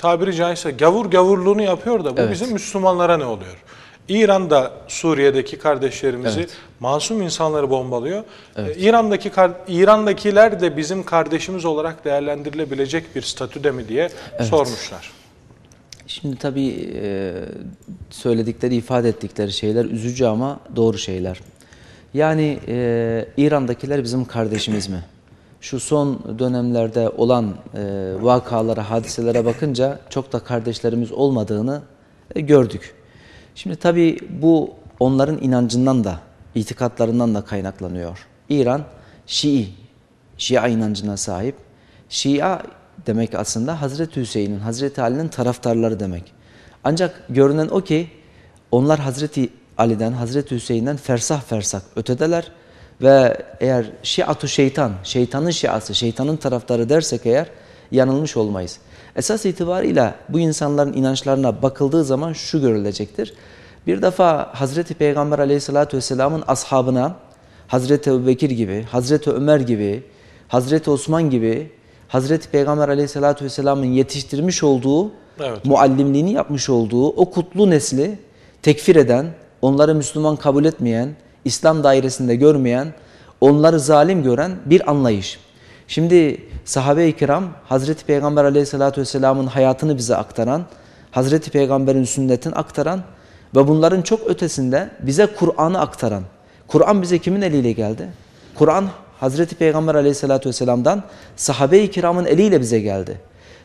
tabiri caizse gavur gavurluğunu yapıyor da bu Evet. bizim Müslümanlara ne oluyor? İran'da Suriye'deki kardeşlerimizi Evet. masum insanları bombalıyor. Ee, İran'daki kar- İran'dakiler de bizim kardeşimiz olarak değerlendirilebilecek bir statüde mi diye sormuşlar. Şimdi tabii e, söyledikleri, ifade ettikleri şeyler üzücü ama doğru şeyler. Yani e, İran'dakiler bizim kardeşimiz mi? Şu son dönemlerde olan e, vakalara, hadiselere bakınca çok da kardeşlerimiz olmadığını e, gördük. Şimdi tabii bu onların inancından da, itikatlarından da kaynaklanıyor. İran Şii, Şia inancına sahip. Şia demek aslında Hazreti Hüseyin'in, Hazreti Ali'nin taraftarları demek. Ancak görünen o ki onlar Hazreti Ali'den, Hazreti Hüseyin'den fersah fersah ötedeler ve eğer şiatu şeytan, şeytanın şiası, şeytanın taraftarı dersek eğer yanılmış olmayız. Esas itibarıyla bu insanların inançlarına bakıldığı zaman şu görülecektir. Bir defa Hazreti Peygamber aleyhissalatü vesselamın ashabına Hazreti Ebubekir gibi, Hazreti Ömer gibi, Hazreti Osman gibi Hazreti Peygamber aleyhissalatü vesselamın yetiştirmiş olduğu, Evet. muallimliğini yapmış olduğu o kutlu nesli tekfir eden, onları Müslüman kabul etmeyen, İslam dairesinde görmeyen, onları zalim gören bir anlayış. Şimdi sahabe-i kiram Hazreti Peygamber aleyhissalatü vesselamın hayatını bize aktaran, Hazreti Peygamber'in sünnetini aktaran ve bunların çok ötesinde bize Kur'an'ı aktaran. Kur'an bize kimin eliyle geldi? Kur'an Hazreti Peygamber aleyhissalatü vesselam'dan sahabe-i kiramın eliyle bize geldi.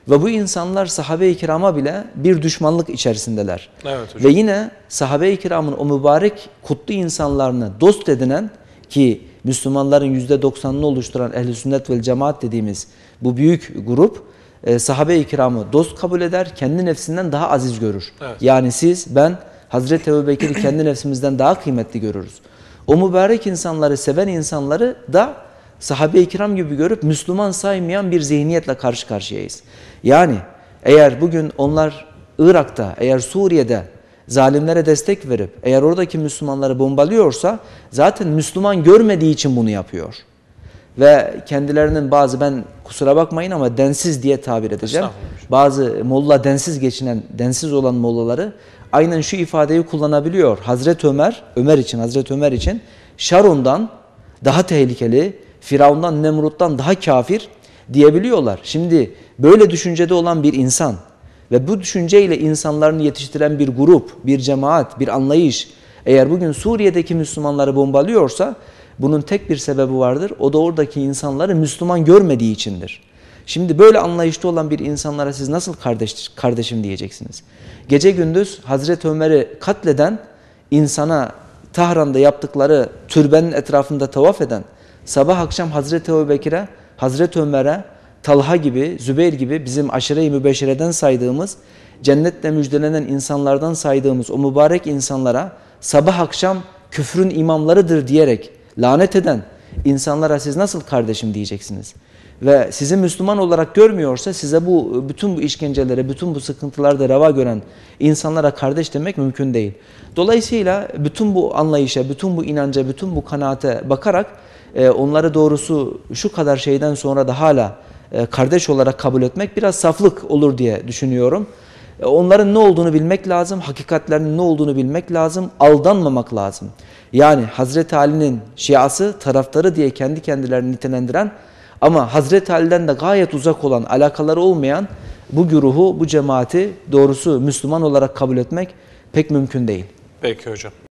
Ve bu insanlar sahabe-i kirama bile bir düşmanlık içerisindeler. Evet hocam. Ve yine sahabe-i kiramın o mübarek kutlu insanlarını dost edinen ki Müslümanların %90'ını oluşturan ehl-i sünnet vel cemaat dediğimiz bu büyük grup e, sahabe-i kiramı dost kabul eder, kendi nefsinden daha aziz görür. Evet. Yani siz, ben Hazreti Ebubekir'i kendi nefsimizden daha kıymetli görürüz. O mübarek insanları, seven insanları da sahabe-i kiram gibi görüp Müslüman saymayan bir zihniyetle karşı karşıyayız. Yani eğer bugün onlar Irak'ta, eğer Suriye'de zalimlere destek verip eğer oradaki Müslümanları bombalıyorsa zaten Müslüman görmediği için bunu yapıyor. Ve kendilerinin bazı ben kusura bakmayın ama densiz diye tabir edeceğim. Bazı molla densiz geçinen, densiz olan mollaları aynen şu ifadeyi kullanabiliyor. Hazreti Ömer, Ömer için, Hazreti Ömer için Şaron'dan daha tehlikeli, Firavundan, Nemrut'tan daha kafir diyebiliyorlar. Şimdi böyle düşüncede olan bir insan ve bu düşünceyle insanlarını yetiştiren bir grup, bir cemaat, bir anlayış eğer bugün Suriye'deki Müslümanları bombalıyorsa bunun tek bir sebebi vardır. O da oradaki insanları Müslüman görmediği içindir. Şimdi böyle anlayışta olan bir insanlara siz nasıl kardeş, kardeşim diyeceksiniz? Gece gündüz Hazreti Ömer'i katleden insana Tahran'da yaptıkları türbenin etrafında tavaf eden sabah akşam Hazreti Ebubekir'e, Hazreti Ömer'e, Talha gibi, Zübeyir gibi bizim aşire-i mübeşireden saydığımız, cennetle müjdelenen insanlardan saydığımız o mübarek insanlara sabah akşam küfrün imamlarıdır diyerek lanet eden insanlara siz nasıl kardeşim diyeceksiniz? Ve sizi Müslüman olarak görmüyorsa size bu bütün bu işkencelere, bütün bu sıkıntılarda reva gören insanlara kardeş demek mümkün değil. Dolayısıyla bütün bu anlayışa, bütün bu inanca, bütün bu kanaate bakarak e, onları doğrusu şu kadar şeyden sonra da hala e, kardeş olarak kabul etmek biraz saflık olur diye düşünüyorum. E, Onların ne olduğunu bilmek lazım, hakikatlerinin ne olduğunu bilmek lazım, aldanmamak lazım. Yani Hazreti Ali'nin şiası, taraftarı diye kendi kendilerini nitelendiren ama Hazreti Ali'den de gayet uzak olan, alakaları olmayan bu güruhu, bu cemaati doğrusu Müslüman olarak kabul etmek pek mümkün değil. Peki hocam.